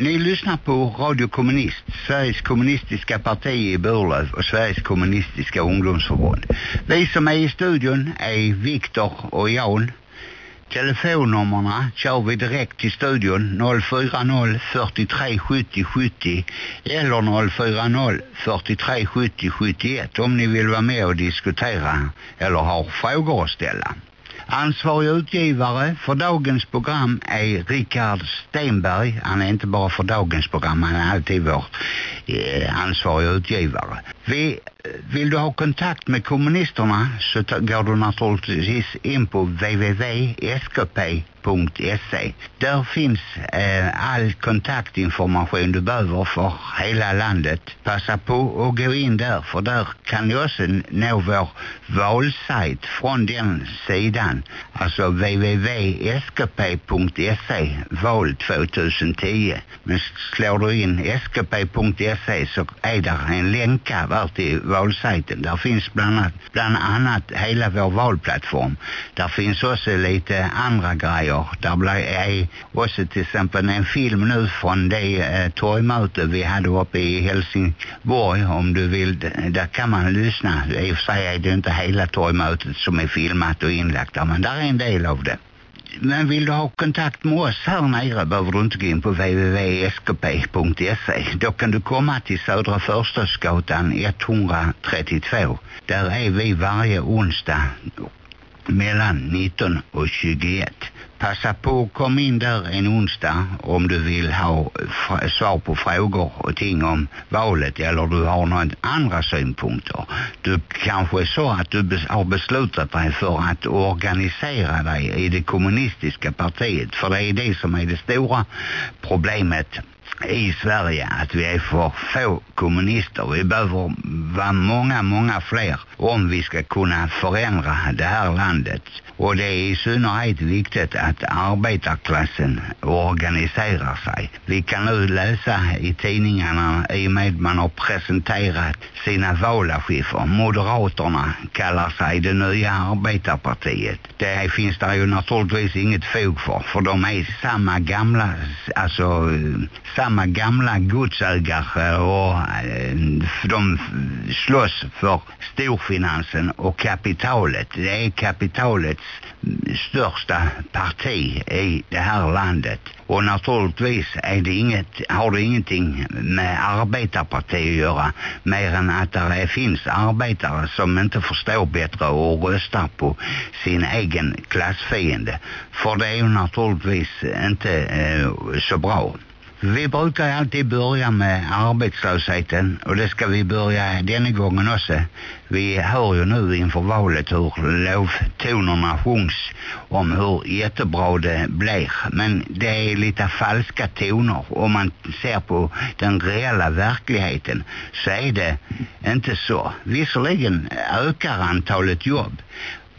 Ni lyssnar på Radio Kommunist, Sveriges kommunistiska parti i Burlöv och Sveriges kommunistiska ungdomsförbund. Vi som är i studion är Viktor och Jan. Telefonnummerna kör vi direkt till studion 040 43 70 70 eller 040 43 70 71 om ni vill vara med och diskutera eller har frågor att ställa. Ansvarig utgivare för dagens program är Rickard Stenberg. Han är inte bara för dagens program, han är alltid vår Eh, ansvarig utgivare. Vi, eh, vill du ha kontakt med kommunisterna så går du naturligtvis in på www.skp.se. Där finns eh, all kontaktinformation du behöver för hela landet. Passa på att gå in där för där kan du också nå vår valsajt från den sidan. Alltså www.skp.se val 2010. Men slår du in skp.se så är där en länka där till valsajten. Där finns bland annat, bland annat hela vår valplattform. Där finns också lite andra grejer. Där är också till exempel en film nu från det eh, torgmöte vi hade uppe i Helsingborg. Om du vill, där kan man lyssna. I och för sig är det inte hela torgmötet som är filmat och inlagt där, men där är en del av det. Men vill du ha kontakt med oss här nere behöver du inte gå in på www.skp.se. Då kan du komma till Södra Förstadsgatan 132. Där är vi varje onsdag mellan 19 och 21. Passa på att komma in där en onsdag om du vill ha svar på frågor och ting om valet eller du har några andra synpunkter. Du kanske är så att du har beslutat dig för att organisera dig i det kommunistiska partiet. För det är det som är det stora problemet i Sverige att vi är för få kommunister. Vi behöver vara många, många fler om vi ska kunna förändra det här landet. Och det är i synnerhet viktigt att arbetarklassen organiserar sig. Vi kan nu läsa i tidningarna i och med man har presenterat sina valaffischer. Moderaterna kallar sig det nya arbetarpartiet. Det finns där ju naturligtvis inget fog för. För de är samma gamla, alltså samma gamla godsägare och eh, de slåss för storfinansen och kapitalet. Det är kapitalets största parti i det här landet. Och naturligtvis är det inget, har det ingenting med arbetarparti att göra mer än att det finns arbetare som inte förstår bättre och röstar på sin egen klassfiende. För det är ju naturligtvis inte eh, så bra. Vi brukar alltid börja med arbetslösheten och det ska vi börja denna gången också. Vi hör ju nu inför valet hur lovtonerna sjungs om hur jättebra det blir. Men det är lite falska toner. Om man ser på den reella verkligheten så är det inte så. Visserligen ökar antalet jobb.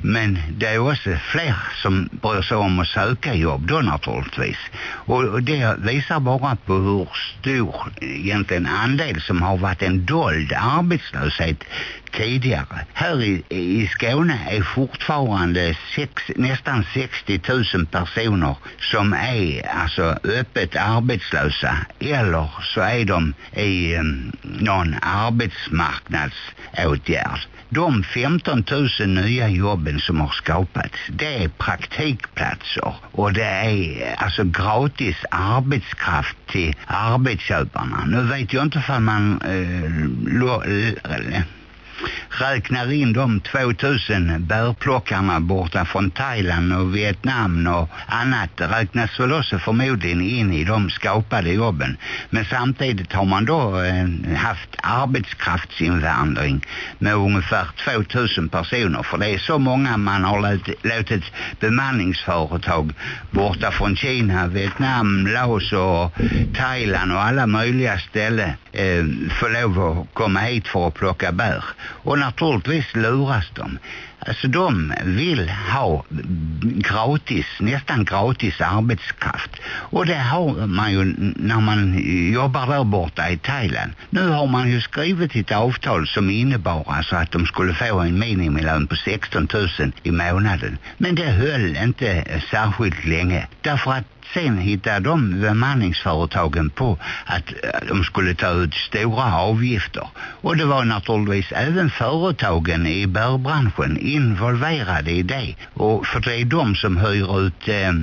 Men det är också fler som bryr sig om att söka jobb då naturligtvis. Och det visar bara på hur stor egentligen andel som har varit en dold arbetslöshet tidigare. Här i, i Skåne är fortfarande sex, nästan 60 000 personer som är alltså öppet arbetslösa eller så är de i um, någon arbetsmarknadsåtgärd. De 15 000 nya jobben som har skapats, det är praktikplatser och det är alltså gratis arbetskraft till arbetsköparna. Nu vet jag inte om man eh, räknar in de 2000 bärplockarna borta från Thailand och Vietnam och annat räknas väl också förmodligen in i de skapade jobben. Men samtidigt har man då eh, haft arbetskraftsinvandring med ungefär 2000 personer för det är så många man har låtit, låtit bemanningsföretag borta från Kina, Vietnam, Laos och Thailand och alla möjliga ställen eh, få lov att komma hit för att plocka bär. Och naturligtvis luras de. Alltså de vill ha gratis, nästan gratis arbetskraft. Och det har man ju när man jobbar där borta i Thailand. Nu har man ju skrivit ett avtal som innebar alltså att de skulle få en minimilön på 16 000 i månaden. Men det höll inte särskilt länge. Därför att sen hittade de bemanningsföretagen på att eh, de skulle ta ut stora avgifter. Och det var naturligtvis även företagen i bärbranschen involverade i det. Och för det är de som hyr ut, eh,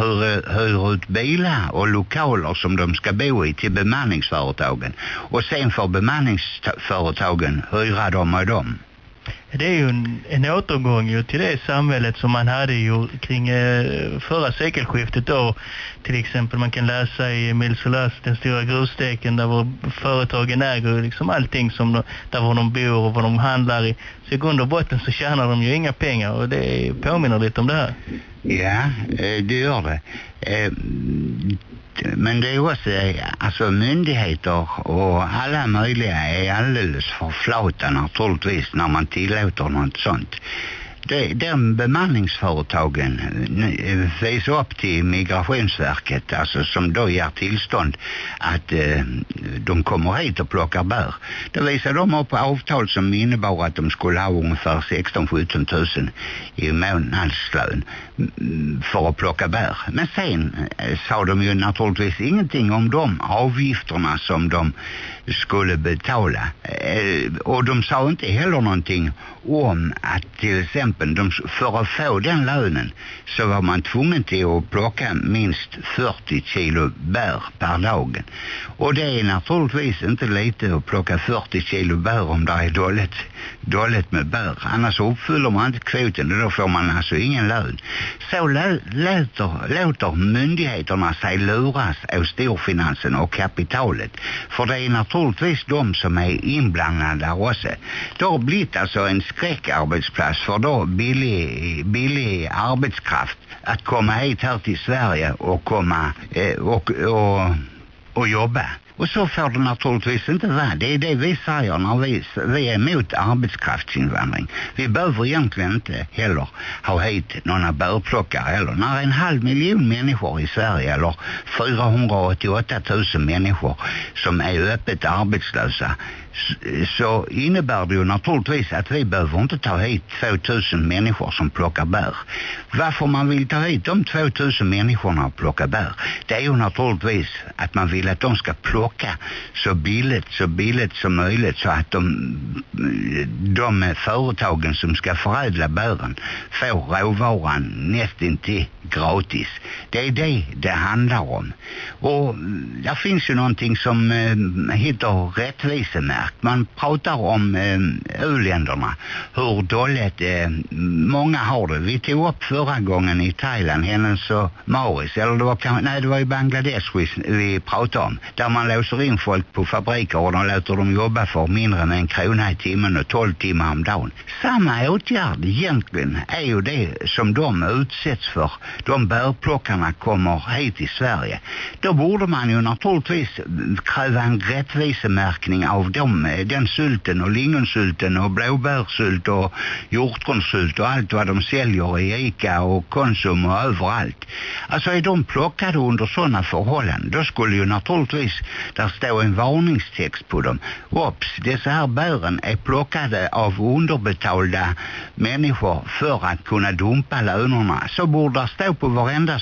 hyr, hyr ut bilar och lokaler som de ska bo i till bemanningsföretagen. Och sen får bemanningsföretagen hyra dem och dem det är ju en, en återgång ju till det samhället som man hade ju kring eh, förra sekelskiftet då. Till exempel man kan läsa i Milsolas, den stora gruvsteken där var företagen äger liksom allting som de, där var de bor och vad de handlar i. Så i grund och botten så tjänar de ju inga pengar och det påminner lite om det här. Ja, eh, det gör det. Eh, men det är också eh, alltså myndigheter och alla möjliga är alldeles för flata naturligtvis när man tillåter något sånt det, den bemanningsföretagen eh, visar upp till Migrationsverket alltså som då ger tillstånd att eh, de kommer hit och plockar bär. Då visar de upp avtal som innebar att de skulle ha ungefär 16-17 000 i månadslön mm, för att plocka bär. Men sen eh, sa de ju naturligtvis ingenting om de avgifterna som de skulle betala. Eh, och de sa inte heller någonting om att till exempel de, för att få den lönen så var man tvungen till att plocka minst 40 kilo bär per dag. Och det är naturligtvis inte lite att plocka 40 kilo bär om det är dåligt, dåligt med bär. Annars uppfyller man inte kvoten och då får man alltså ingen lön. Så låter, låter myndigheterna sig luras av storfinansen och kapitalet. För det är naturligtvis de som är inblandade också. Det har blivit alltså en skräckarbetsplats för då billig, billig arbetskraft att komma hit här till Sverige och komma eh, och, och, och jobba. Och så får det naturligtvis inte vara. Det är det vi säger när vi, vi är emot arbetskraftsinvandring. Vi behöver egentligen inte heller ha hit några bärplockare heller. När en halv miljon människor i Sverige eller 488 000 människor som är öppet arbetslösa så innebär det ju naturligtvis att vi behöver inte ta hit 2000 människor som plockar bär. Varför man vill ta hit de 2000 människorna och plocka bär det är ju naturligtvis att man vill att de ska plocka så billigt, så billigt som möjligt så att de, de företagen som ska förädla bären får råvaran nästintill gratis. Det är det det handlar om. Och mm, det finns ju någonting som eh, heter rättvisemärk. Man pratar om eh, u-länderna, hur dåligt eh, många har det. Vi tog upp förra gången i Thailand, hennes och Maris, eller det var, nej, det var i Bangladesh vi, vi pratade om, där man låser in folk på fabriker och de låter dem jobba för mindre än en krona i timmen och tolv timmar om dagen. Samma åtgärd egentligen är ju det som de utsätts för de bärplockarna kommer hit i Sverige. Då borde man ju naturligtvis kräva en rättvisemärkning av dem, den sylten och lingonsylten och blåbärssylt och hjortronsylt och allt vad de säljer i Ica och Konsum och överallt. Alltså är de plockade under sådana förhållanden då skulle ju naturligtvis där stå en varningstext på dem. Ops, dessa här bären är plockade av underbetalda människor för att kunna dumpa lönerna. Så borde det stå på varenda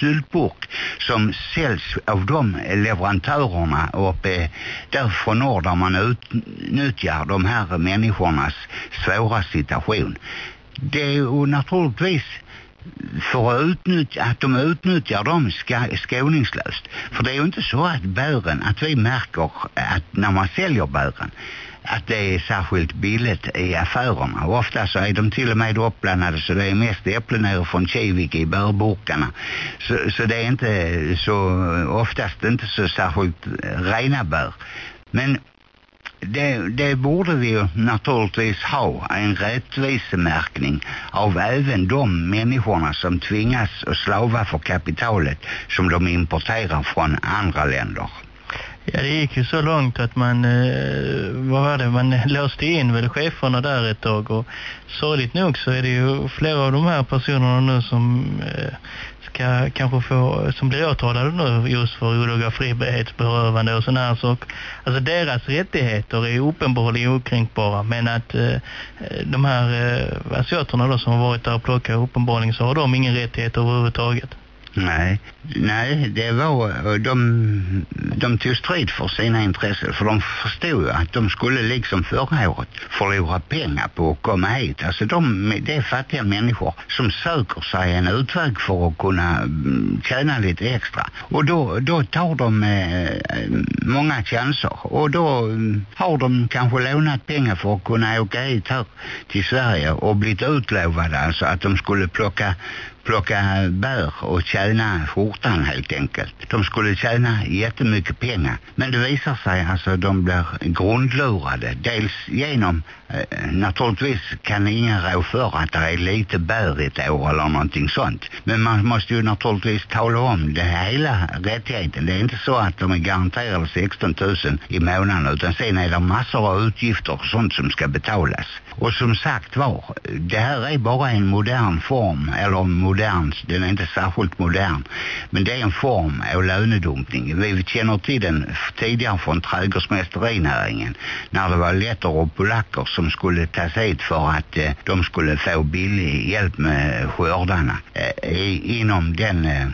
syltburk som säljs av de leverantörerna uppe där från norr där man är utnyttjar de här människornas svåra situation. Det är naturligtvis för att, utnyttja, att de utnyttjar dem ska, skåningslöst. För det är ju inte så att bären, att vi märker att när man säljer bären att det är särskilt billigt i affärerna. Och ofta så är de till och med uppblandade så det är mest äpplen från Kivik i bärburkarna. Så, så det är inte så, oftast inte så särskilt rena bär. Men det, det borde vi ju naturligtvis ha en rättvisemärkning av även de människorna som tvingas att slava för kapitalet som de importerar från andra länder. Ja, det gick ju så långt att man, eh, vad var det, man låste in väl cheferna där ett tag och sorgligt nog så är det ju flera av de här personerna nu som eh, ska kanske få, som blir åtalade nu just för olaga frihetsberövande och sådana här saker. Alltså deras rättigheter är uppenbarligen okränkbara men att eh, de här eh, asiaterna då som har varit där och plockat uppenbarligen så har de ingen rättighet överhuvudtaget. Nej, nej, det var, eh, de, de tog strid för sina intressen för de förstod ju att de skulle liksom förra året förlora pengar på att komma hit. Alltså de, det är fattiga människor som söker sig en utväg för att kunna mm, tjäna lite extra. Och då, då tar de eh, många chanser och då mm, har de kanske lånat pengar för att kunna åka hit här till Sverige och blivit utlovade alltså att de skulle plocka plocka bär och tjäna skjortan helt enkelt. De skulle tjäna jättemycket pengar. Men det visar sig alltså de blir grundlurade. Dels genom, eh, naturligtvis kan ingen rå för att det är lite bär ett år eller någonting sånt. Men man måste ju naturligtvis tala om det hela rättigheten. Det är inte så att de är garanterade 16 000 i månaden utan sen är det massor av utgifter och sånt som ska betalas. Och som sagt var, det här är bara en modern form, eller modern, den är inte särskilt modern, men det är en form av lönedumpning. Vi känner till den tidigare från trädgårdsmästerinäringen, när det var letter och polacker som skulle tas hit för att eh, de skulle få billig hjälp med skördarna eh, inom den eh,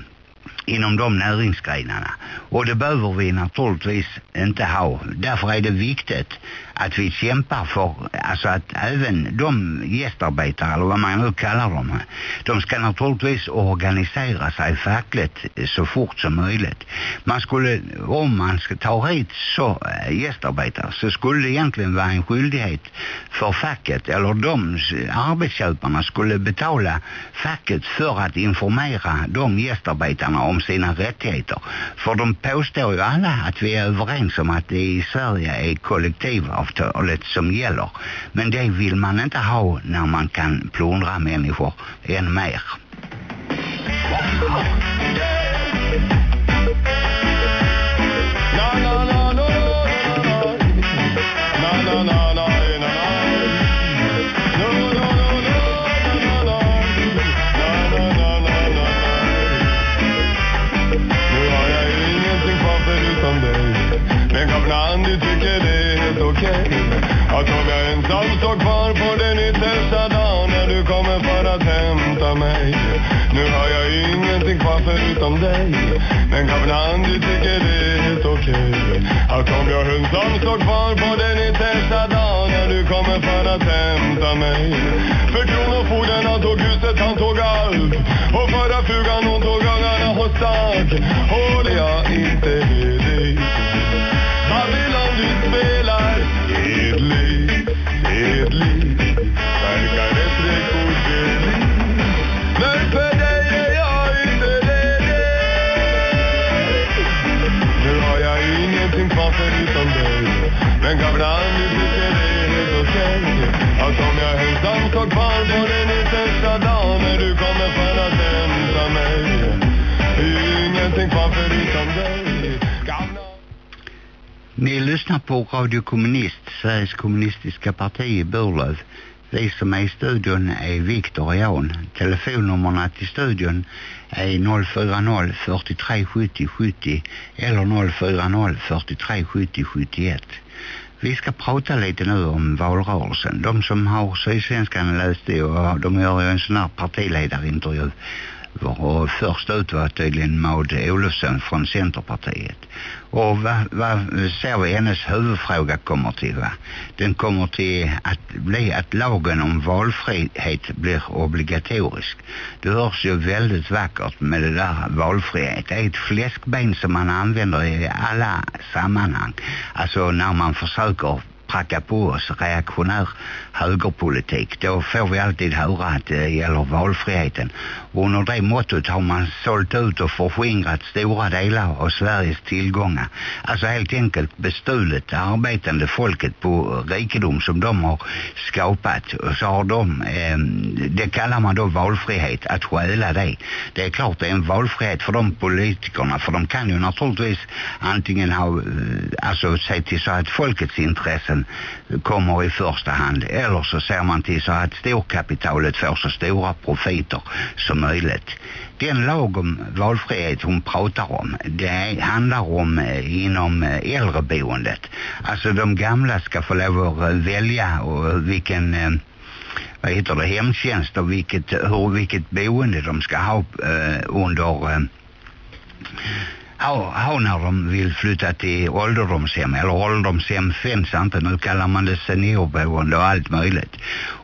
inom de näringsgrenarna. Och det behöver vi naturligtvis inte ha. Därför är det viktigt att vi kämpar för alltså att även de gästarbetare eller vad man nu kallar dem de ska naturligtvis organisera sig fackligt så fort som möjligt. Man skulle, om man ska ta hit så eh, gästarbetare så skulle det egentligen vara en skyldighet för facket eller de arbetsköparna skulle betala facket för att informera de gästarbetarna om sina rättigheter. För de påstår ju alla att vi är överens om att det i Sverige är kollektivavtal avtalet som gäller. Men det vill man inte ha när man kan plundra människor än mer. Som dig. Men kapten du tycker det är helt okej. Okay. Att om jag ensam står kvar på den yttersta dagen. När du kommer för att hämta mig. För kronofogden han tog huset, han tog allt. Och förra frugan hon tog ungarna och stack jag Ni lyssnar på Radio Kommunist, Sveriges kommunistiska parti i Burlöv. Vi som är i studion är Viktor och Jan. Telefonnummerna till studion är 040 43 70 70 eller 040 43 70 71. Vi ska prata lite nu om valrörelsen. De som har Sydsvenskan läst det och de gör ju en sån här partiledarintervju och först ut var tydligen Maud Olofsson från Centerpartiet. Och vad, vad ser vi hennes huvudfråga kommer till va? Den kommer till att bli att lagen om valfrihet blir obligatorisk. Det hörs ju väldigt vackert med det där valfrihet. Det är ett fläskben som man använder i alla sammanhang. Alltså när man försöker pracka på oss reaktionär högerpolitik. Då får vi alltid höra att det gäller valfriheten. Under det måttet har man sålt ut och förskingrat stora delar av Sveriges tillgångar. Alltså helt enkelt bestulet det arbetande folket på rikedom som de har skapat. Och så har de, eh, det kallar man då valfrihet, att stjäla det. Det är klart det är en valfrihet för de politikerna, för de kan ju naturligtvis antingen ha, øh, alltså se till så att folkets intressen kommer i första hand, eller så ser man till så att storkapitalet får så stora profiter som möjligt. Den lag om valfrihet hon pratar om, det handlar om eh, inom äldreboendet. Eh, alltså de gamla ska få lov att eh, välja och vilken vad heter det, hemtjänst och vilket, hur, vilket boende de ska ha eh, under eh, ha, ha när de vill flytta till ålderdomshem eller ålderdomshem finns inte, nu kallar man det seniorboende och allt möjligt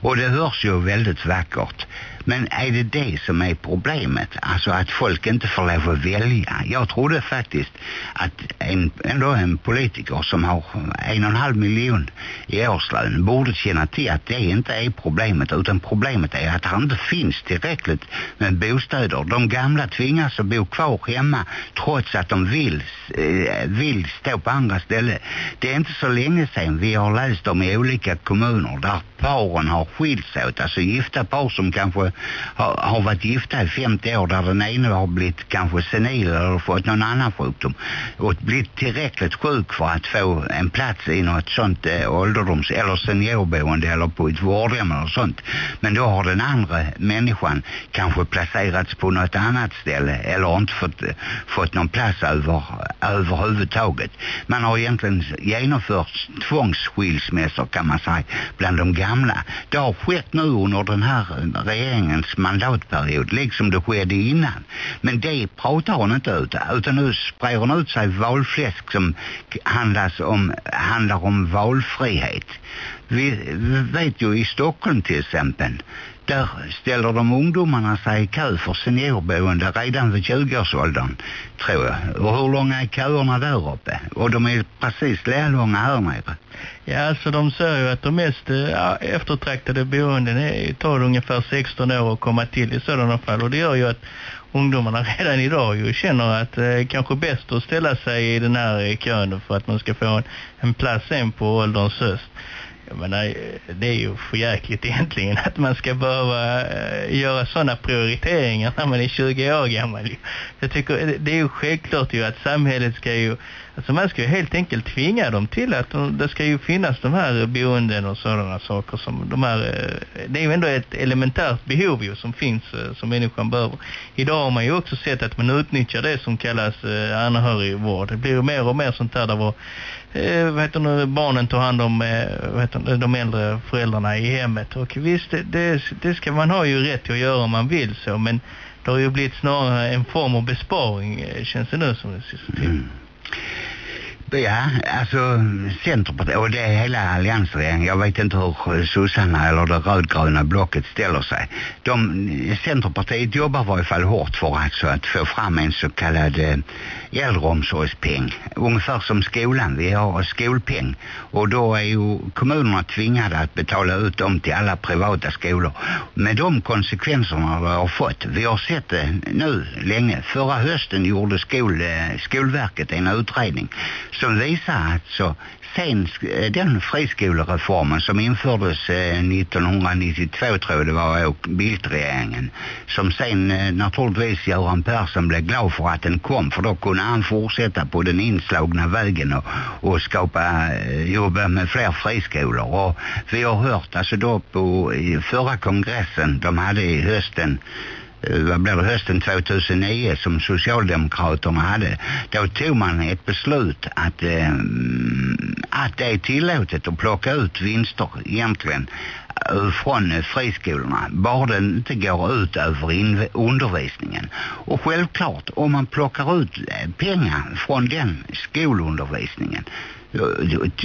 och det hörs ju väldigt vackert men är det det som är problemet? Alltså att folk inte får lov att välja. Jag trodde faktiskt att en, ändå en politiker som har en och en halv miljon i årslön borde känna till att det inte är problemet utan problemet är att det inte finns tillräckligt med bostäder. De gamla tvingas att bo kvar hemma trots att de vill, eh, vill stå på andra ställen. Det är inte så länge sedan vi har läst om i olika kommuner där paren har skilts åt, alltså gifta par som kanske har, har varit gifta i 50 år där den ena har blivit kanske senil eller fått någon annan sjukdom och blivit tillräckligt sjuk för att få en plats i något sånt eh, ålderdoms eller seniorboende eller på ett vårdhem eller sånt. Men då har den andra människan kanske placerats på något annat ställe eller inte fått, fått någon plats över, överhuvudtaget. Man har egentligen genomfört tvångsskilsmässor kan man säga bland de gamla. Det har skett nu under den här regeringens mandatperiod liksom det skedde innan. Men det pratar hon inte ut utan nu sprer hon ut sig valfläsk som handlas om, handlar om valfrihet. Vi, vi vet ju i Stockholm till exempel där ställer de ungdomarna sig i kö för seniorboende redan vid 20-årsåldern, tror jag. Och hur långa är köerna där uppe? Och de är precis lika långa här nere. Ja, alltså de säger ju att de mest eh, ja, eftertraktade boenden är, tar ungefär 16 år att komma till i sådana fall. Och det gör ju att ungdomarna redan idag ju känner att det eh, kanske bäst att ställa sig i den här eh, kön för att man ska få en, en plats sen på ålderns höst. Jag menar, det är ju för jäkligt egentligen att man ska behöva äh, göra sådana prioriteringar när man är 20 år gammal. Jag tycker det är ju självklart ju att samhället ska ju, alltså man ska ju helt enkelt tvinga dem till att det ska ju finnas de här boenden och sådana saker som de här, eh, det är ju ändå ett elementärt behov ju som finns eh, som människan behöver. Idag har man ju också sett att man utnyttjar det som kallas äh, anhörigvård. Det blir ju mer och mer sånt där där var eh, vad heter nu, barnen tar hand om eh, vad heter de äldre föräldrarna i hemmet. Och visst, det, det ska man ha ju rätt att göra om man vill så, men det har ju blivit snarare en form av besparing, eh, känns det nu som det ser till. Mm. Ja, alltså Centerpartiet och det är hela alliansregeringen. Jag vet inte hur sossarna eller det rödgröna blocket ställer sig. De, Centerpartiet jobbar i varje fall hårt för alltså att få fram en så kallad eh, äldreomsorgspeng. Ungefär som skolan, vi har skolpeng. Och då är ju kommunerna tvingade att betala ut dem till alla privata skolor. Med de konsekvenserna vi har fått. Vi har sett det nu länge. Förra hösten gjorde skol, eh, Skolverket en utredning som visar alltså sen eh, den friskolereformen som infördes eh, 1992 tror jag det var och Bildtregeringen som sen eh, naturligtvis Göran Persson blev glad för att den kom för då kunde han fortsätta på den inslagna vägen och, och skapa jobb jobba med fler friskolor. Och vi har hört alltså då på förra kongressen de hade i hösten Eh, vad blir det, hösten 2009 som Socialdemokraterna hade. Då tog man ett beslut att, eh, att det är tillåtet att plocka ut vinster egentligen eh, från eh, friskolorna bara det inte går ut över undervisningen. Och självklart, om man plockar ut pengar från den skolundervisningen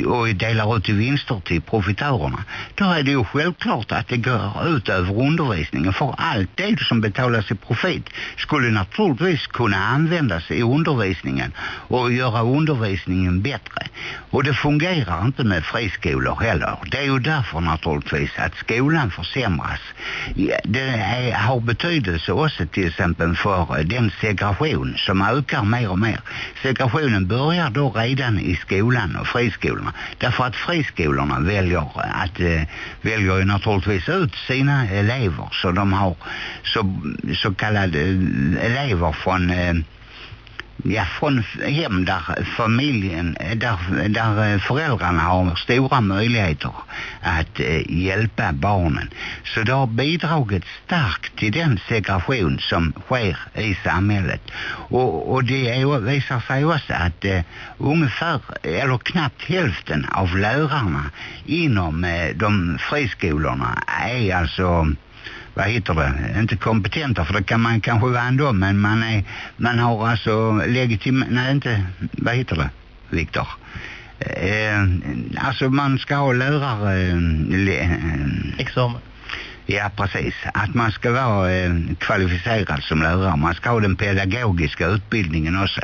och delar ut vinster till profitörerna då är det ju självklart att det går ut över undervisningen för allt det som betalas i profit skulle naturligtvis kunna användas i undervisningen och göra undervisningen bättre och det fungerar inte med friskolor heller det är ju därför naturligtvis att skolan försämras. Det är, har betydelse också till exempel för eh, den segregation som ökar mer och mer. Segregationen börjar då redan i skolan och friskolorna. Därför att friskolorna väljer att eh, väljer ju naturligtvis ut sina elever så de har så, så kallade elever från eh, ja, från hem där familjen, där, där eh, föräldrarna har stora möjligheter att eh, hjälpa barnen. Så det har bidragit starkt till den segregation som sker i samhället. Och, och det är, visar sig också att eh, ungefär, eller knappt hälften av lärarna inom eh, de friskolorna är alltså vad heter det, inte kompetenta för det kan man kanske vara ändå men man är, man har alltså legitim, nej inte, vad heter det, Viktor? Eh, alltså man ska ha lärare eh, examen Ja, precis. Att man ska vara eh, kvalificerad som lärare. Man ska ha den pedagogiska utbildningen också.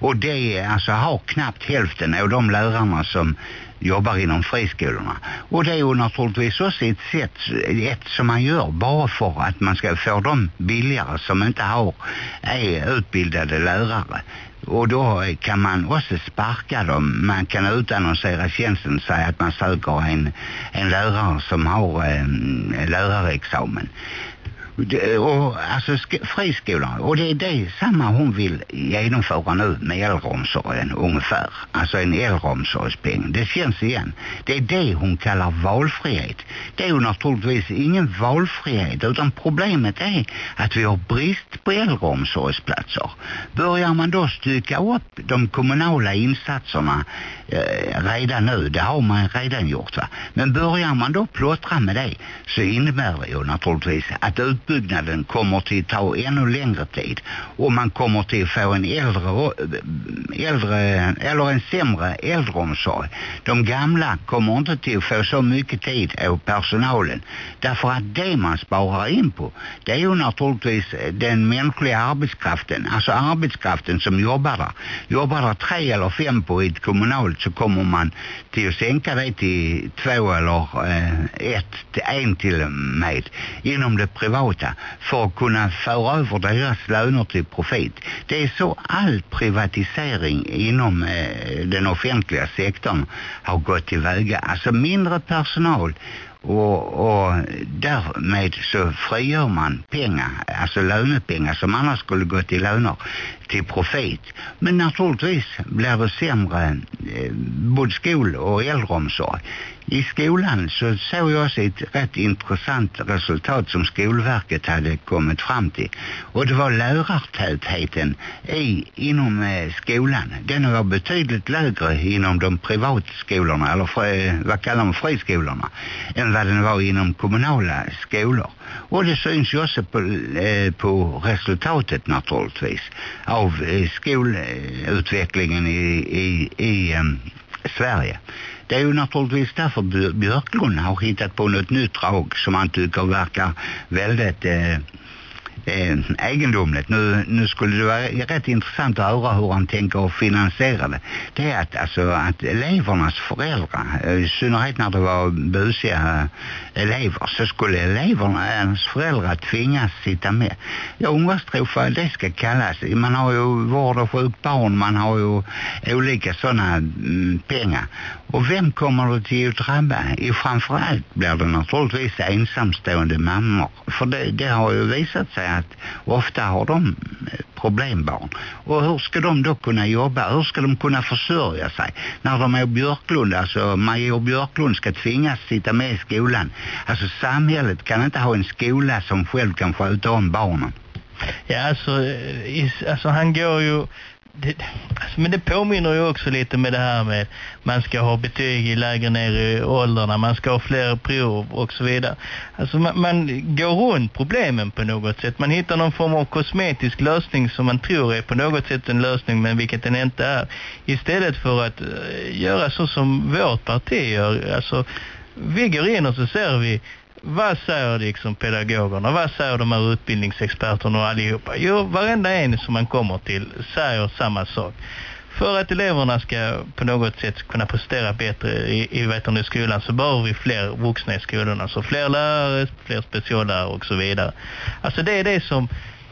Och det alltså har knappt hälften av de lärarna som jobbar inom friskolorna. Och det är ju naturligtvis också ett sätt ett som man gör bara för att man ska få dem billigare som inte har är utbildade lärare. Och då kan man också sparka dem. Man kan utannonsera tjänsten och säga att man söker en, en lärare som har en lärarexamen och alltså friskolan. Och det är det samma hon vill genomföra nu med äldreomsorgen ungefär. Alltså en äldreomsorgspeng. Det känns igen. Det är det hon kallar valfrihet. Det är ju naturligtvis ingen valfrihet utan problemet är att vi har brist på äldreomsorgsplatser. Börjar man då stycka upp de kommunala insatserna eh, redan nu det har man redan gjort va. Men börjar man då plottra med det så innebär det ju naturligtvis att ut utbyggnaden kommer till att ta ännu längre tid och man kommer till att få en äldre, äldre eller en sämre äldreomsorg. De gamla kommer inte till att få så mycket tid av personalen därför att det man sparar in på det är ju naturligtvis den mänskliga arbetskraften, alltså arbetskraften som jobbar där. Jobbar där tre eller fem på ett kommunalt så kommer man till att sänka det till två eller eh, ett, en till med inom det privata privata för att kunna föra över deras löner till profit. Det är så all privatisering inom eh, den offentliga sektorn har gått tillväga. Alltså mindre personal och, och därmed så frigör man pengar, alltså lönepengar som annars skulle gå till löner till profit. Men naturligtvis blir det sämre eh, både skol- och äldreomsorg. I skolan så såg jag också ett rätt intressant resultat som Skolverket hade kommit fram till. Och det var lärartätheten i, inom eh, skolan. Den var betydligt lägre inom de privatskolorna, eller fri, vad kallar man friskolorna, än vad den var inom kommunala skolor. Och det syns ju också på, eh, på resultatet naturligtvis av eh, skolutvecklingen i, i, i eh, Sverige. Det är ju naturligtvis därför Björklund har hittat på något nytt drag som han tycker verkar väldigt eh, eh, egendomligt. Nu, nu skulle det vara rätt intressant att höra hur han tänker finansiera det. Det är att, alltså, att elevernas föräldrar, eh, i synnerhet när det var busiga eh, elever, så skulle elevernas föräldrar tvingas sitta med. Jag undrar tror det ska kallas. Man har ju vård och sjuk barn, man har ju olika sådana mm, pengar. Och vem kommer det till att drabba? I framförallt blir det naturligtvis ensamstående mammor. För det, det har ju visat sig att ofta har de eh, problembarn. Och hur ska de då kunna jobba? Hur ska de kunna försörja sig? När de är Björklund, alltså Major Björklund ska tvingas sitta med i skolan. Alltså samhället kan inte ha en skola som själv kan sköta om barnen. Ja, alltså, eh, is, alltså han går ju det, alltså, men det påminner ju också lite med det här med man ska ha betyg i lägre ner i åldrarna, man ska ha fler prov och så vidare. Alltså man, man går runt problemen på något sätt. Man hittar någon form av kosmetisk lösning som man tror är på något sätt en lösning men vilket den inte är. Istället för att eh, göra så som vårt parti gör. Alltså vi går in och så ser vi vad säger liksom pedagogerna? Vad säger de här utbildningsexperterna och allihopa? Jo, varenda en som man kommer till säger samma sak. för att eleverna ska på något sätt kunna prestera bättre i, i, vet du, skolan så behöver vi fler vuxna i skolorna. Så fler lärare, fler speciallärare och så vidare. Alltså det är det som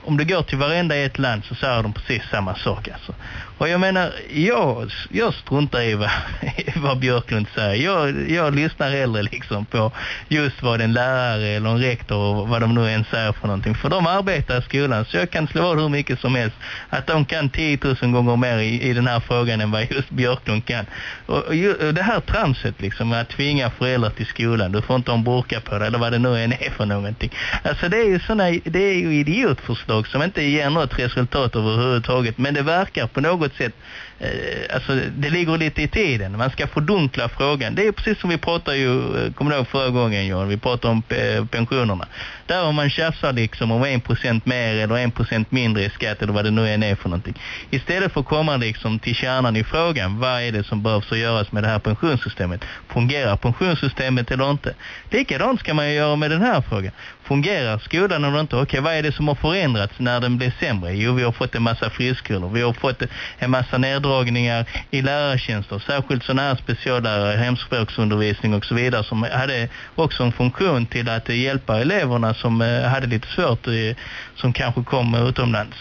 om du går till varenda ett land så säger de precis samma sak alltså. Och jag menar, jag, jag struntar i vad, vad Björklund säger. Jag, jag lyssnar hellre liksom på just vad en lärare eller en rektor och vad de nu än säger för någonting. För de arbetar i skolan så jag kan slå vad hur mycket som helst. Att de kan 10 000 gånger mer i, i den här frågan än vad just Björklund kan. Och, och, och det här transet liksom att tvinga föräldrar till skolan. Du får inte ha en burka på det eller vad det nu än är för någonting. Alltså det är ju sådana, det är ju idiotförslag som inte ger något resultat överhuvudtaget. Men det verkar på något något sätt eh, alltså det ligger lite i tiden. Man ska fördunkla frågan. Det är precis som vi pratade ju, eh, kommer du ihåg förra gången John, vi pratade om eh, pensionerna. Där om man tjafsar liksom om en procent mer eller en procent mindre i skatt eller vad det nu än är för någonting. Istället för att komma liksom till kärnan i frågan, vad är det som behövs att göras med det här pensionssystemet? Fungerar pensionssystemet eller inte? Likadant ska man ju göra med den här frågan. Fungerar skolan eller inte? Okej, vad är det som har förändrats när den blir sämre? Jo, vi har fått en massa friskolor. Vi har fått en massa neddragningar i lärartjänster. Särskilt sådana här speciallärare, hemspråksundervisning och så vidare som hade också en funktion till att hjälpa eleverna som eh, hade lite svårt, eh, som kanske kom utomlands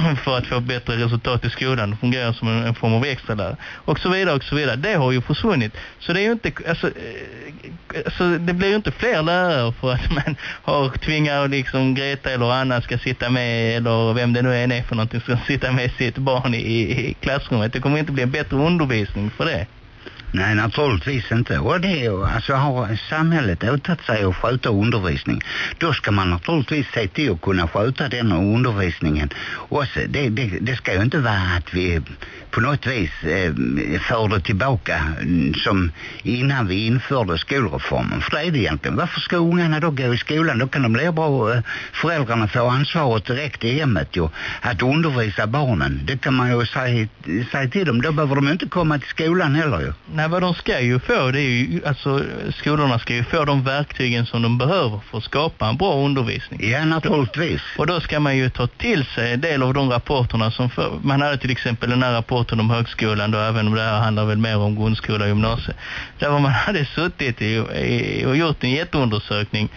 för att få bättre resultat i skolan fungerar som en, en form av extra där. Och så vidare och så vidare. Det har ju försvunnit. Så det är ju inte alltså, eh, alltså det blir ju inte fler lärare för att man har tvingat liksom Greta eller Anna ska sitta med eller vem det nu än är för någonting ska sitta med sitt barn i, i klassrummet. Det kommer inte bli en bättre undervisning för det. Nej, naturligtvis inte. Och det är alltså har samhället åtagit sig att sköta undervisning. Då ska man naturligtvis se till att kunna sköta den undervisningen. Och så, det, det, det ska ju inte vara att vi på något vis eh, för det tillbaka mm, som innan vi införde skolreformen. För det är det egentligen. Varför ska ungarna då gå i skolan? Då kan de bli bra. Eh, föräldrarna få ansvaret direkt i hemmet ju. Att undervisa barnen. Det kan man ju säga, säga till dem. Då behöver de inte komma till skolan heller ju. Nej, vad de ska ju få det är ju, alltså skolorna ska ju få de verktygen som de behöver för att skapa en bra undervisning. Ja, naturligtvis. Och då ska man ju ta till sig en del av de rapporterna som för, man hade till exempel den här rapporten om högskolan då, även om det här handlar väl mer om grundskola och gymnasie. Där man hade suttit i, i, och gjort en jätteundersökning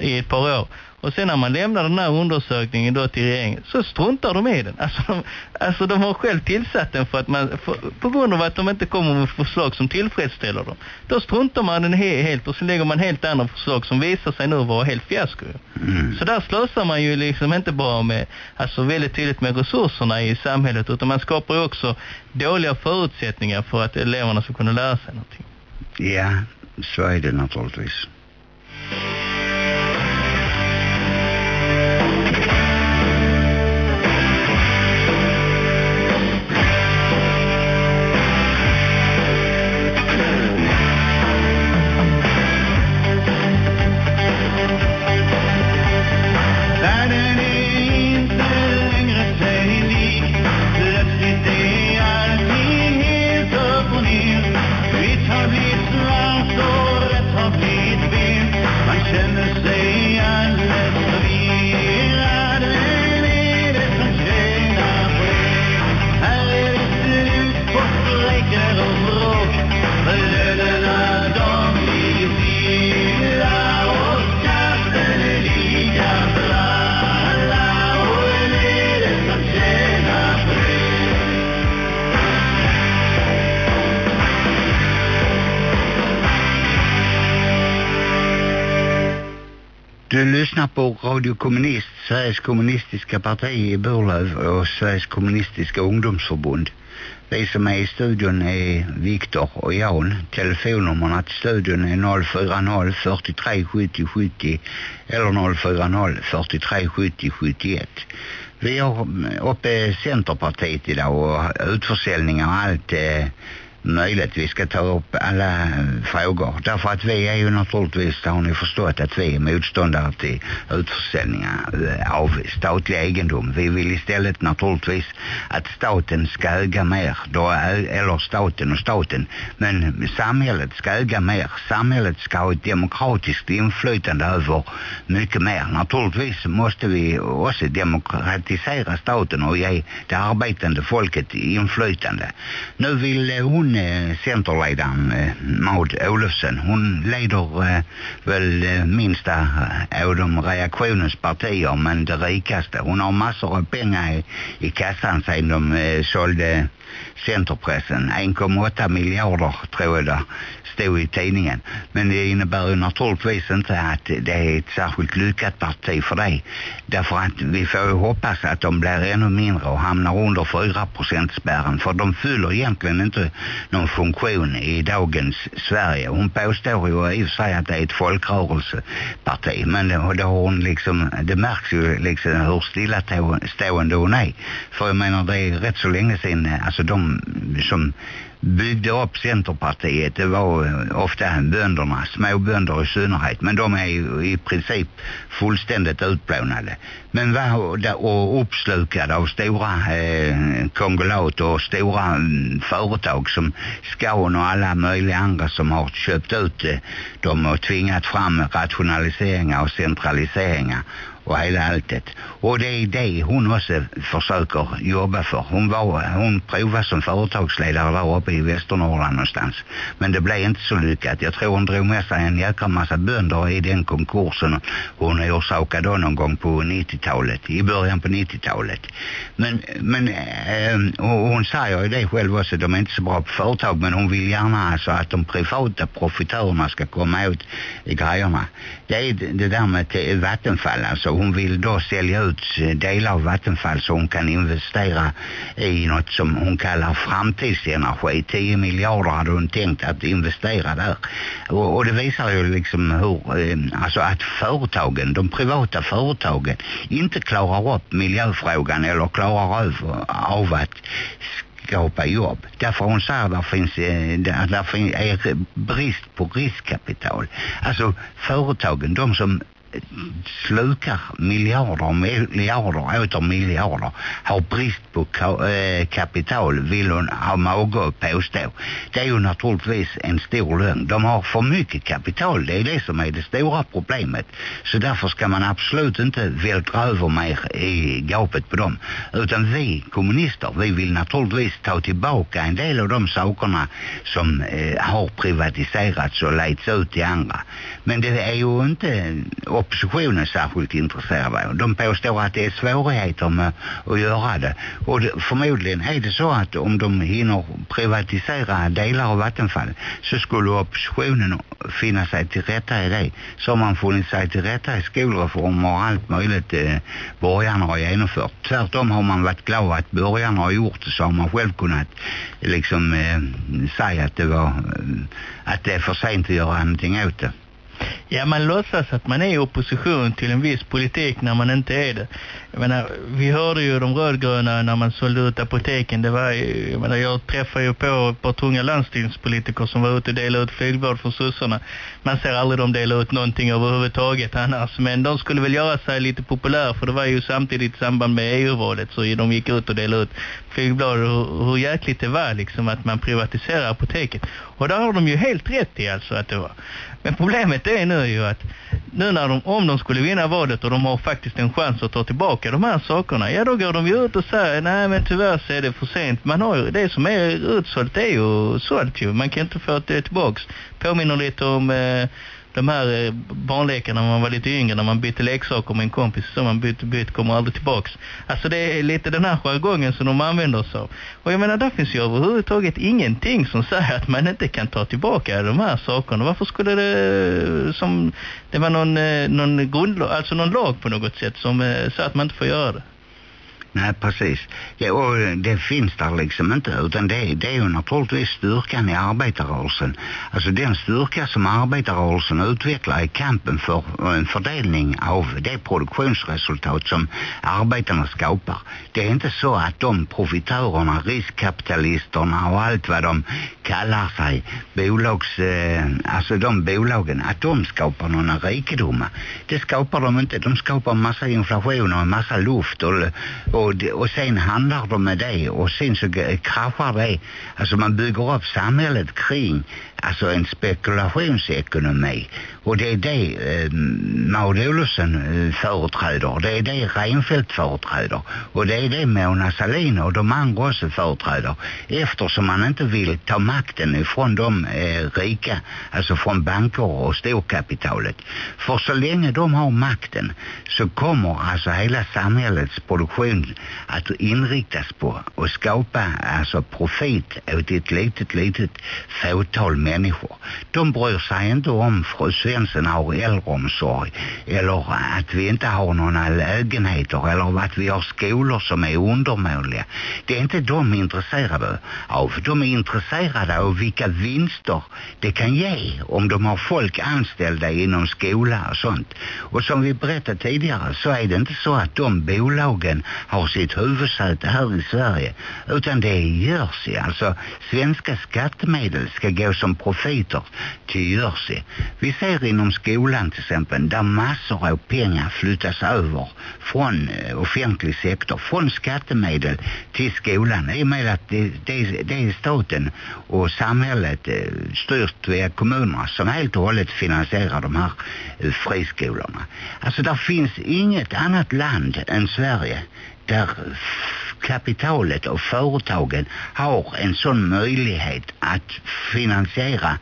i ett par år och sen när man lämnar den här undersökningen då till regeringen så struntar de i den. Alltså de, alltså de har själv tillsatt den för att man, för, på grund av att de inte kommer med förslag som tillfredsställer dem. Då struntar man den he, helt och så lägger man helt andra förslag som visar sig nu vara helt fiasko. Mm. Så där slösar man ju liksom inte bara med, alltså väldigt tydligt med resurserna i samhället utan man skapar ju också dåliga förutsättningar för att eleverna ska kunna lära sig någonting. Ja, så är det naturligtvis. Lyssnar på Radio Kommunist, Sveriges kommunistiska parti i Burlöv och Sveriges kommunistiska ungdomsförbund. Vi som är i studion är Viktor och Jan. Telefonnummerna till studion är 040 43 70 70 eller 040 43 70 71. Vi har eh, uppe Centerpartiet idag och utförsäljningar och allt eh, möjligt vi ska ta upp alla frågor. Därför att vi är ju naturligtvis, har ni förstått, att vi är motståndare till utförsäljningar eh, av statlig egendom. Vi vill istället naturligtvis att staten ska äga mer, då, eller staten och staten, men samhället ska äga mer. Samhället ska ha ett demokratiskt inflytande över mycket mer. Naturligtvis måste vi också demokratisera staten och ge det arbetande folket inflytande. Nu vill hon, eh, centerledaren eh, Maud Olofsson, hon leder eh, väl eh, minsta eh, av de reaktionens partier men det rikaste. Hon har massor av pengar i, i kassan sedan de eh, sålde centerpressen. 1,8 miljarder tror jag det stod i tidningen. Men det innebär ju naturligtvis inte att det är ett särskilt lyckat parti för dig. Därför att vi får ju hoppas att de blir ännu mindre och hamnar under 4 spärren. För de fyller egentligen inte någon funktion i dagens Sverige. Hon påstår ju i och för sig att det är ett folkrörelseparti. Eh, men det, det, har hon liksom, det märks ju liksom hur stillastående hon är. För jag menar det är rätt så länge sedan, eh, alltså de som byggde upp Centerpartiet. Det var eh, ofta bönderna, småbönder i synnerhet. Men de är ju i princip fullständigt utplånade. Men var och uppslukade av stora eh, kongolat och stora mm, företag som Scan och alla möjliga andra som har köpt ut eh, dem och tvingat fram rationaliseringar och centraliseringar och hela alltet. Och det är det hon också försöker jobba för. Hon var, hon provade som företagsledare där uppe i Västernorrland någonstans. Men det blev inte så lyckat. Jag tror hon drog med sig en jäkla massa bönder i den konkursen hon orsakade då någon gång på 90-talet. I början på 90-talet. Men, men eh, äh, och hon säger ju det själv också. De är inte så bra på företag men hon vill gärna alltså att de privata profitörerna ska komma ut i grejerna. Det är det där med Vattenfall alltså hon vill då sälja ut eh, delar av Vattenfall så hon kan investera i något som hon kallar framtidsenergi. 10 miljarder hade hon tänkt att investera där. Och, och det visar ju liksom hur, eh, alltså att företagen, de privata företagen inte klarar upp miljöfrågan eller klarar av, av att skapa jobb. Därför hon säger att eh, det finns, där finns är brist på riskkapital. Alltså företagen, de som slukar miljarder miljarder åter miljarder har brist på ka äh, kapital vill hon ha mage att påstå. Det är ju naturligtvis en stor lögn. De har för mycket kapital. Det är det som är det stora problemet. Så därför ska man absolut inte vältra över mer i gapet på dem. Utan vi kommunister, vi vill naturligtvis ta tillbaka en del av de sakerna som äh, har privatiserats och lejts ut till andra. Men det är ju inte oppositionen särskilt intresserade av. De påstår att det är svårigheter med att göra det. Och det, förmodligen är det så att om de hinner privatisera delar av Vattenfall så skulle oppositionen finna sig till rätta i det. Så har man funnit sig till rätta i skolreformer och allt möjligt eh, borgarna har genomfört. Tvärtom har man varit glad att borgarna har gjort det så har man själv kunnat liksom eh, säga att det var eh, att det är för sent att göra någonting åt det. Ja, man låtsas att man är i opposition till en viss politik när man inte är det. Jag menar, vi hörde ju de rödgröna när man sålde ut apoteken. Det var, jag, menar, jag träffade ju på ett par tunga landstingspolitiker som var ute och delade ut flygblad för sossarna. Man ser aldrig de dela ut någonting överhuvudtaget annars. Men de skulle väl göra sig lite populär för det var ju samtidigt i samband med EU-valet så de gick ut och delade ut flygblad hur, hur jäkligt det var liksom att man privatiserar apoteket. Och där har de ju helt rätt i alltså att det var. Men problemet är nu ju att nu när de, om de skulle vinna valet och de har faktiskt en chans att ta tillbaka de här sakerna, ja då går de ju ut och säger nej men tyvärr så är det för sent. Man har ju, det som är utsålt är ju sålt ju. Man kan inte få det tillbaks. Påminner lite om eh, de här eh, barnlekarna när man var lite yngre, när man bytte leksaker med en kompis så man bytte bytt kommer aldrig tillbaks. Alltså det är lite den här jargongen som de använder sig av. Och jag menar, där finns ju överhuvudtaget ingenting som säger att man inte kan ta tillbaka de här sakerna. Varför skulle det eh, som det var någon, eh, någon grundlag, alltså någon lag på något sätt som eh, sa att man inte får göra det? Nej, precis. Det, och det finns där liksom inte, utan det, det är ju naturligtvis styrkan i arbetarrörelsen. Alltså den styrka som arbetarrörelsen utvecklar i kampen för en fördelning av det produktionsresultat som arbetarna skapar. Det är inte så att de profitörerna, riskkapitalisterna och allt vad de kallar sig, bolags, eh, alltså de bolagen, att de skapar några rikedomar. Det skapar de inte. De skapar massa inflation och en massa luft och, och, och sen handlar de med det och sen så kraschar det. Alltså man bygger upp samhället kring alltså en spekulationsekonomi och det är det eh, Maud Olofsson øh, företräder det är det Reinfeldt företräder och det är det Mona Sahlin och de andra också företräder eftersom man inte vill ta makten ifrån de eh, øh, rika alltså från banker och storkapitalet för så länge de har makten så kommer alltså hela samhällets produktion att alltså, inriktas på att skapa alltså profit åt ett litet litet fåtal människor. De bryr sig inte om fru Svensson har äldreomsorg eller att vi inte har några lägenheter eller att vi har skolor som är undermåliga. Det är inte de intresserade av. De är intresserade av vilka vinster det kan ge om de har folk anställda inom skola och sånt. Och som vi berättade tidigare så är det inte så att de bolagen har har sitt huvudsäte här i Sverige utan det är Jersey. Alltså svenska skattemedel ska gå som profiter till Jersey. Vi ser inom skolan till exempel där massor av pengar flyttas över från eh, offentlig sektor, från skattemedel till skolan i och med att det, det, det är staten och samhället eh, styrt via kommunerna som helt och hållet finansierar de här eh, friskolorna. Alltså där finns inget annat land än Sverige där kapitalet och företagen har en sån möjlighet att finansiera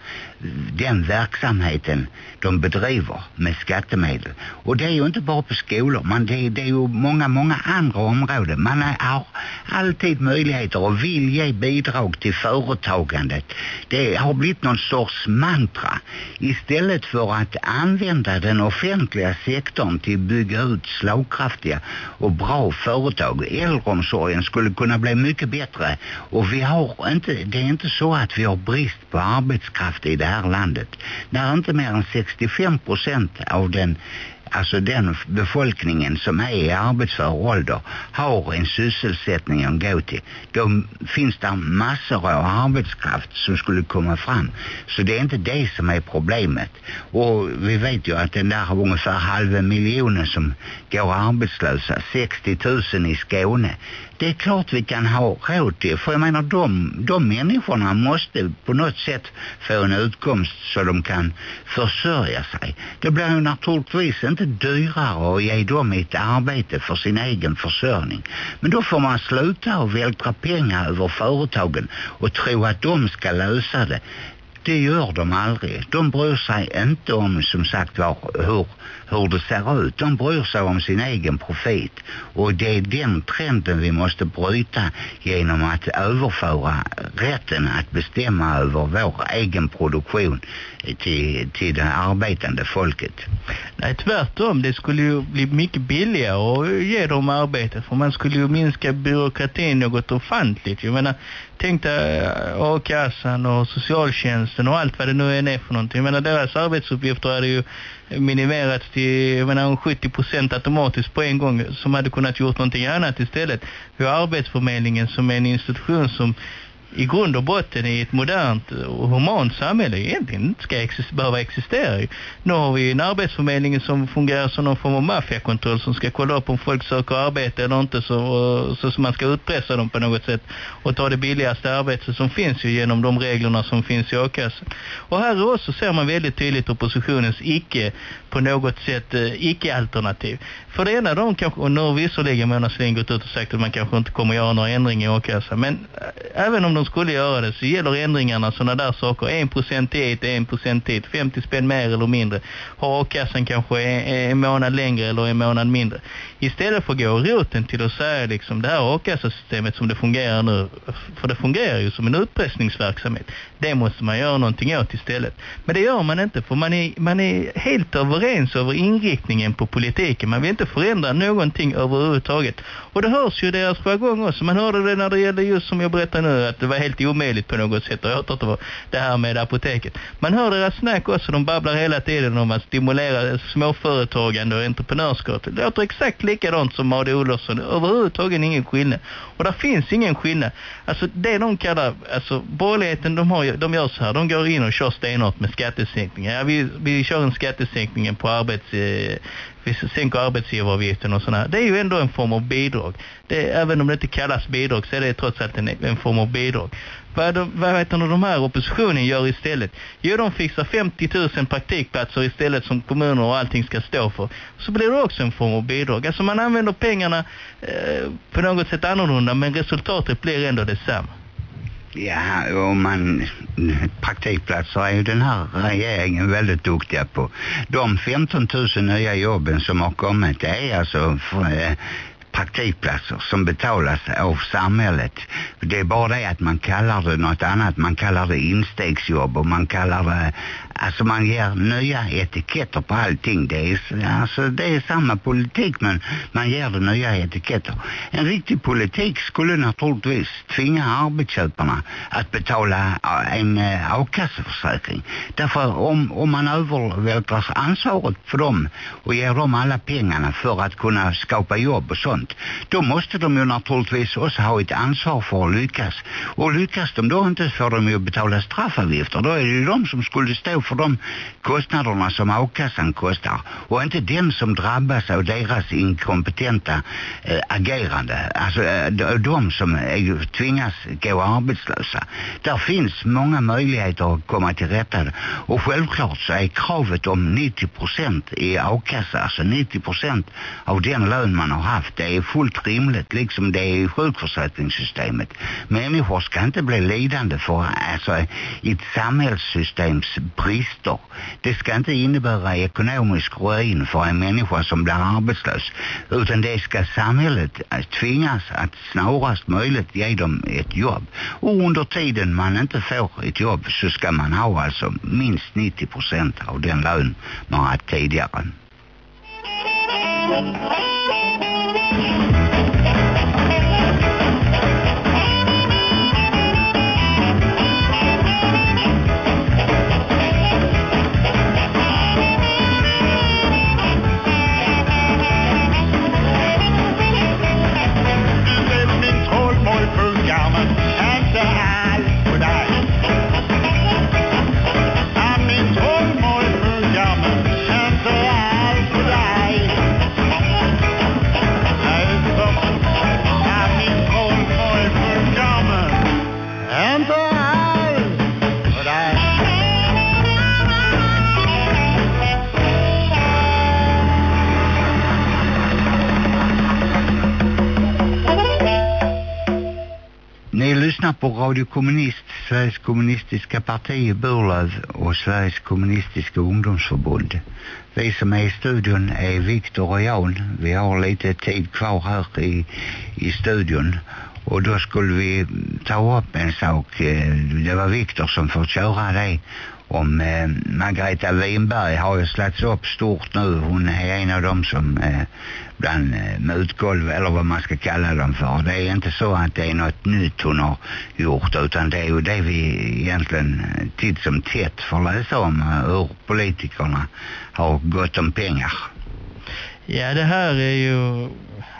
den verksamheten de bedriver med skattemedel. Och det är ju inte bara på skolor, men det, det är ju många, många andra områden. Man har alltid möjligheter och vill ge bidrag till företagandet. Det har blivit någon sorts mantra. Istället för att använda den offentliga sektorn till att bygga ut slagkraftiga och bra företag. Äldreomsorgen skulle kunna bli mycket bättre. Och vi har inte, det är inte så att vi har brist på arbetskraft i det här landet. När inte mer än 65 procent av den alltså den befolkningen som är i arbetsför ålder har en sysselsättning att gå till. Då finns det massor av arbetskraft som skulle komma fram. Så det är inte det som är problemet. Och vi vet ju att den där ungefär halva miljonen som går arbetslösa, 60 000 i Skåne, det är klart vi kan ha råd till. För jag menar, de, de människorna måste på något sätt få en utkomst så de kan försörja sig. Det blir ju naturligtvis inte dyrare att ge dem ett arbete för sin egen försörjning. Men då får man sluta och vältra pengar över företagen och tro att de ska lösa det. Det gör de aldrig. De bryr sig inte om, som sagt var, hur, hur det ser ut. De bryr sig om sin egen profit. Och det är den trenden vi måste bryta genom att överföra rätten att bestämma över vår egen produktion till, till det arbetande folket. Nej, tvärtom. Det skulle ju bli mycket billigare att ge dem arbete. För man skulle ju minska byråkratin något ofantligt. Jag menar, tänk dig eh, A-kassan och socialtjänsten och allt vad det nu än är för någonting. Jag menar, deras arbetsuppgifter är ju minimerats till jag menar, 70% automatiskt på en gång som hade kunnat gjort någonting annat istället. Vi har Arbetsförmedlingen som är en institution som i grund och botten i ett modernt och humant samhälle egentligen inte ska exist behöva existera. Nu har vi en arbetsförmedling som fungerar som någon form av maffiakontroll som ska kolla upp om folk söker arbete eller inte så, så som man ska utpressa dem på något sätt och ta det billigaste arbetet som finns ju genom de reglerna som finns i A-kassan. Och här också ser man väldigt tydligt oppositionens icke på något sätt eh, icke-alternativ. För det ena de kanske, och nu har visserligen Mona Sling gått ut och sagt att man kanske inte kommer göra några ändringar i A-kassan men eh, även om de skulle göra det så gäller ändringarna sådana där saker. 1% hit, 1% hit, 50 spänn mer eller mindre. Har a-kassan kanske en, en månad längre eller en månad mindre. Istället för att gå roten till att säga liksom det här a-kassasystemet som det fungerar nu. För det fungerar ju som en utpressningsverksamhet. Det måste man göra någonting åt istället. Men det gör man inte för man är, man är helt överens över inriktningen på politiken. Man vill inte förändra någonting överhuvudtaget. Och det hörs ju deras jargong också. Man hörde det när det gällde just som jag berättar nu att det var helt omöjligt på något sätt. Och jag att det var det här med apoteket. Man hör deras snack också. De babblar hela tiden om att stimulera småföretagande och entreprenörskap. Det låter exakt likadant som Madi Olofsson. Överhuvudtaget ingen skillnad. Och där finns ingen skillnad. Alltså det de kallar, alltså borgerligheten de, har, de gör så här. De går in och kör stenhårt med skattesänkningar. Ja, vi, vi kör en skattesänkning på arbets... Eh, vi sänker arbetsgivaravgiften och sådana. Det är ju ändå en form av bidrag. Det, även om det inte kallas bidrag så är det trots allt en, en form av bidrag. Vad, de, vad vet du, de här oppositionen gör istället? Jo, de fixar 50 000 praktikplatser istället som kommuner och allting ska stå för. Så blir det också en form av bidrag. Alltså man använder pengarna eh, på något sätt annorlunda men resultatet blir ändå detsamma. Ja, och man, praktikplatser är ju den här regeringen väldigt duktiga på. De 15 000 nya jobben som har kommit, det är alltså för, eh, praktikplatser som betalas av samhället. Det är bara det att man kallar det något annat. Man kallar det instegsjobb och man kallar det Alltså man ger nya etiketter på allting. Det är, alltså, det är samma politik men man ger det nya etiketter. En riktig politik skulle naturligtvis tvinga arbetsköparna att betala äh, en äh, avkasseförsäkring. Därför om, om man övervältrar ansvaret för dem och ger dem alla pengarna för att kunna skapa jobb och sånt. Då måste de ju naturligtvis också ha ett ansvar för att lyckas. Och lyckas de då inte får de ju betala straffavgifter. Då är det ju de som skulle stå för de kostnaderna som avkassan kostar och inte den som drabbas av deras inkompetenta eh, agerande. Alltså eh, de som eh, tvingas gå arbetslösa. Där finns många möjligheter att komma till rätta. Och självklart så är kravet om 90% i avkassa, alltså 90% av den lön man har haft, det är fullt rimligt liksom det är i sjukförsäkringssystemet. Människor ska inte bli lidande för alltså, ett samhällssystems brister. Det ska inte innebära ekonomisk ruin för en människa som blir arbetslös. Utan det ska samhället tvingas att snarast möjligt ge dem ett jobb. Och under tiden man inte får ett jobb så ska man ha alltså minst 90 procent av den lön man har tidigare. Lyssnar på Radio Kommunist, Sveriges kommunistiska parti i Burlöv och Sveriges kommunistiska ungdomsförbund. Vi som är i studion är Viktor och Jan. Vi har lite tid kvar här i, i studion. Och då skulle vi ta upp en sak. Det var Viktor som får köra det om eh, Margareta Winberg har ju slagits upp stort nu. Hon är en av dem som eh, bland eh, mutgolv eller vad man ska kalla dem för. Det är inte så att det är något nytt hon har gjort utan det är ju det vi egentligen eh, titt som tätt får läsa om eh, hur politikerna har gått om pengar. Ja, det här är ju...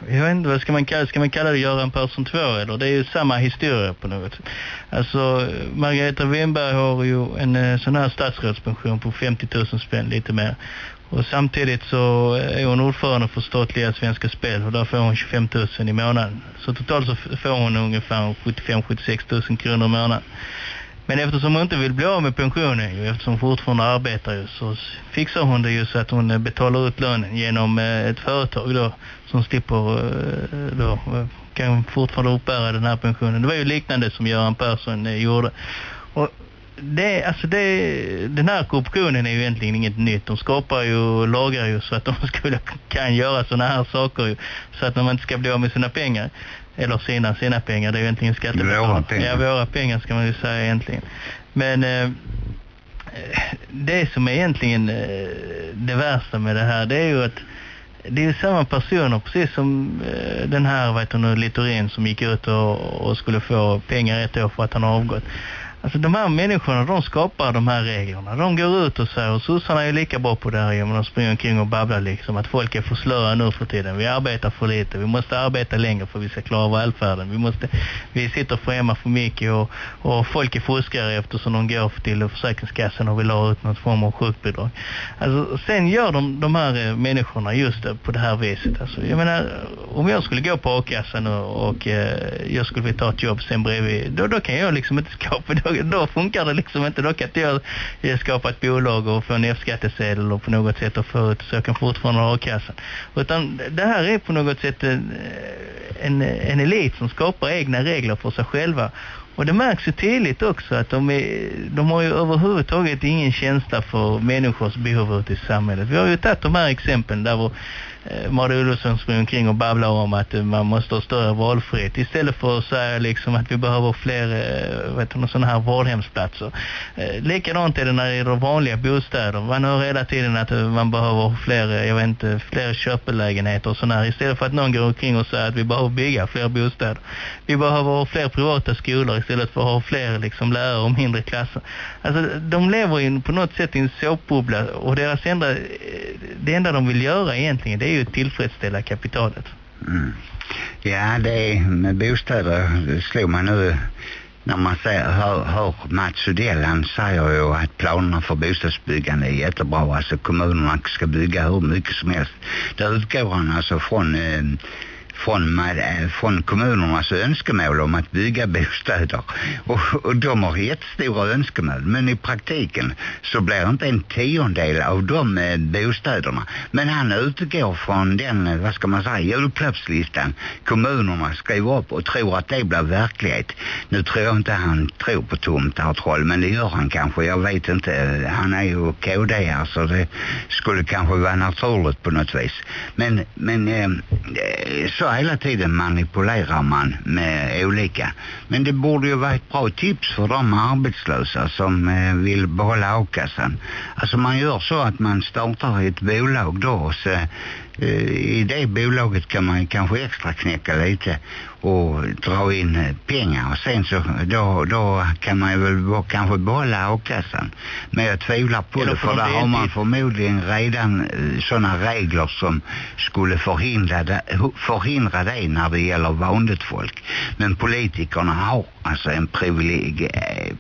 Jag vet inte, vad ska man kalla Ska man kalla det Göran Persson 2 eller? Det är ju samma historia på något sätt. Alltså, Margareta Winberg har ju en eh, sån här statsrådspension på 50 000 spänn, lite mer. Och samtidigt så är hon ordförande för statliga Svenska Spel och där får hon 25 000 i månaden. Så totalt så får hon ungefär 75-76 000 kronor i månaden. Men eftersom hon inte vill bli av med pensionen, eftersom hon fortfarande arbetar så fixar hon det ju så att hon eh, betalar ut lönen genom eh, ett företag då, som slipper eh, då, kan fortfarande uppbära den här pensionen. Det var ju liknande som Göran Persson gjorde. Och det, alltså det, den här korruptionen är ju egentligen inget nytt. De skapar ju lagar ju så att de skulle, kan göra sådana här saker ju, så att de inte ska bli av med sina pengar. Eller sina, sina pengar, det är ju egentligen skattebetalare. Våra pengar. Ja, våra pengar ska man ju säga egentligen. Men eh, det som är egentligen eh, det värsta med det här, det är ju att det är samma personer, precis som eh, den här vet du, nu, Littorin som gick ut och, och skulle få pengar ett år för att han har avgått. Alltså de här människorna, de skapar de här reglerna. De går ut och säger, och sossarna är ju lika bra på det här, men de springer omkring och babblar liksom, att folk är för slöa nu för tiden. Vi arbetar för lite, vi måste arbeta längre för att vi ska klara välfärden. Vi, måste, vi sitter för hemma för mycket och, och folk är fuskare eftersom de går till Försäkringskassan och vill ha ut något form av sjukbidrag. Alltså, sen gör de, de här eh, människorna just det, på det här viset. Alltså, jag menar, om jag skulle gå på A-kassan och, och eh, jag skulle vilja ta ett jobb sen bredvid, då, då kan jag liksom inte skapa, då, då funkar det liksom inte. Då kan inte jag eh, skapa ett bolag och få en F-skattesedel och på något sätt och få ut så jag kan fortfarande ha A-kassan. Utan det här är på något sätt eh, en, en elit som skapar egna regler för sig själva. Och det märks ju tydligt också att de, är, de har ju överhuvudtaget ingen känsla för människors behov ute i samhället. Vi har ju tagit de här exemplen där vår Eh, Maud Olofsson springer omkring och babblar om att eh, man måste ha större valfrihet istället för att säga liksom att vi behöver fler eh, vet du, sådana här vårdhemsplatser. Likadant är det när det gäller vanliga bostäder. Man hör hela tiden att man behöver fler, jag vet inte, fler köpelägenheter och sådana här. Istället för att någon går omkring och säger att vi behöver bygga fler bostäder. Vi behöver fler privata skolor istället för att ha fler liksom, lärare och mindre klasser. Alltså de lever ju på något sätt i en såpbubbla och deras enda, det enda de vill göra egentligen det är ju tillfredsställa kapitalet. Mm. Ja, det är med bostäder det slog man nu när man ser, hör, hör Mats Odell, han säger ju att planerna för bostadsbyggande är jättebra. Alltså kommunerna ska bygga hur mycket som helst. Där utgår han alltså från eh, från, eh, från kommunernas önskemål om att bygga bostäder. Och, och de har jättestora önskemål. Men i praktiken så blir inte en tiondel av de eh, bostäderna. Men han utgår från den, eh, vad ska man säga, julklappslistan kommunerna skriver upp och tror att det blir verklighet. Nu tror jag inte han tror på tomtartroll, men det gör han kanske. Jag vet inte. Han är ju KD här så det skulle kanske vara naturligt på något vis. Men, men eh, eh så hela tiden manipulerar man med olika. Men det borde ju vara ett bra tips för de arbetslösa som eh, vill behålla a-kassan. Alltså man gör så att man startar ett bolag då och så eh, i det bolaget kan man kanske extra knäcka lite och dra in pengar. Och sen så då, då kan man ju väl kanske behålla a-kassan. Men jag tvivlar på Eller det för där har man förmodligen redan sådana regler som skulle förhindra det, förhindra det när det gäller vanligt folk. Men politikerna har alltså en privileg,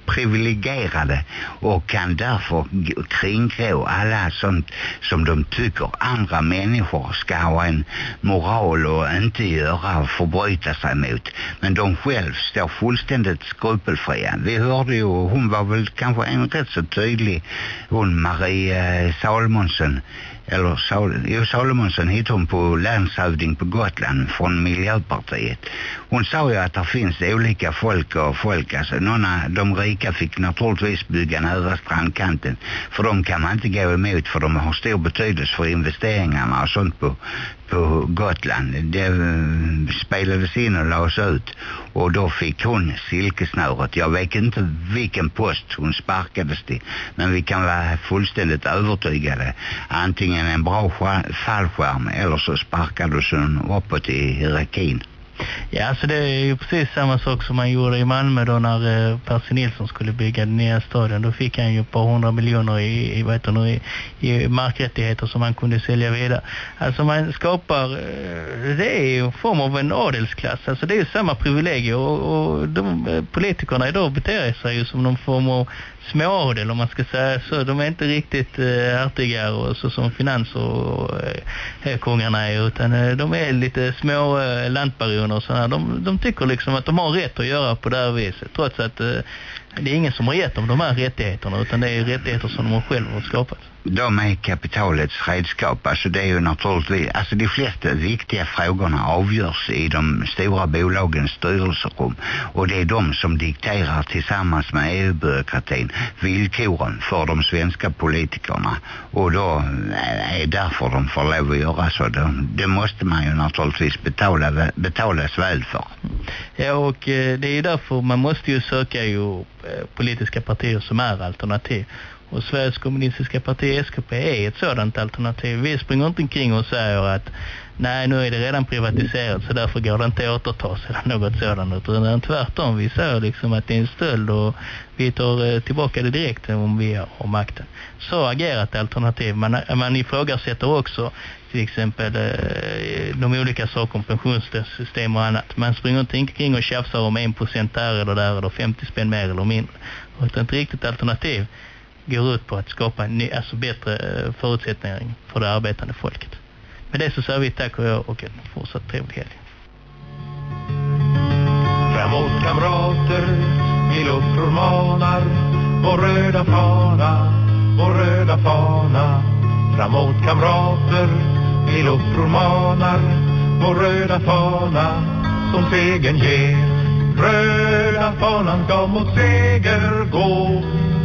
privilegierade och kan därför kringgå alla sånt som de tycker andra människor ska ha en moral och inte göra och förbryta sig mot. Men de själv står fullständigt skrupelfria. Vi hörde ju, hon var väl kanske en rätt så tydlig, hon Marie eh, Salmonsson eller Sal jo, Salomonsson hittade hon på länshövding på Gotland från Miljöpartiet. Hon sa ju att det finns olika folk och folk. Alltså, några, de rika fick naturligtvis bygga nära strandkanten. För de kan man inte gå emot för de har stor betydelse för investeringarna och sånt på, på Gotland. Det eh, spelades in och lades ut. Och då fick hon silkesnöret. Jag vet inte vilken post hon sparkades till. Men vi kan vara fullständigt övertygade. Antingen en bra fallskärm eller så sparkades hon uppåt i hierarkin. Ja, alltså det är ju precis samma sak som man gjorde i Malmö då när eh, Percy Nilsson skulle bygga den nya stadion. Då fick han ju ett par hundra miljoner i, i, vad heter nu, i, i markrättigheter som han kunde sälja vidare. Alltså man skapar, eh, det är ju en form av en adelsklass. Alltså det är ju samma privilegier och, och de eh, politikerna idag beter sig ju som någon form av småadel om man ska säga så. De är inte riktigt eh, artiga och så som finans och eh, kungarna är utan eh, de är lite små eh, lantbaroner och sådär. De, de tycker liksom att de har rätt att göra på det här viset trots att eh, det är ingen som har gett dem de här rättigheterna utan det är rättigheter som de själva har skapat de är kapitalets redskap. Alltså det är ju naturligtvis, alltså de flesta viktiga frågorna avgörs i de stora bolagens styrelserum. Och det är de som dikterar tillsammans med EU-byråkratin villkoren för de svenska politikerna. Och då eh, är därför de får lov att göra så. Det, det måste man ju naturligtvis betala, betalas väl för. Ja, och eh, det är ju därför man måste ju söka ju eh, politiska partier som är alternativ. Och Sveriges kommunistiska parti, SKP, är ett sådant alternativ. Vi springer inte omkring och säger att nej, nu är det redan privatiserat så därför går det inte att återtas eller något sådant. Utan tvärtom, vi säger liksom att det är en stöld och vi tar eh, tillbaka det direkt om vi har makten. Så agerar ett alternativ. Man, man ifrågasätter också till exempel eh, de olika saker om pensionssystem och annat. Man springer inte omkring och tjafsar om en procent där eller där eller 50 spänn mer eller mindre. Utan ett riktigt alternativ går ut på att skapa en ny, alltså bättre eh, förutsättningar för det arbetande folket. Med det så säger vi tack och jag och en fortsatt trevlig helg. Framåt kamrater, vi luftror manar Vår röda fana, vår röda fana Framåt kamrater, vi luftror manar Vår röda fana som segern ger Röda fanan ska mot seger gå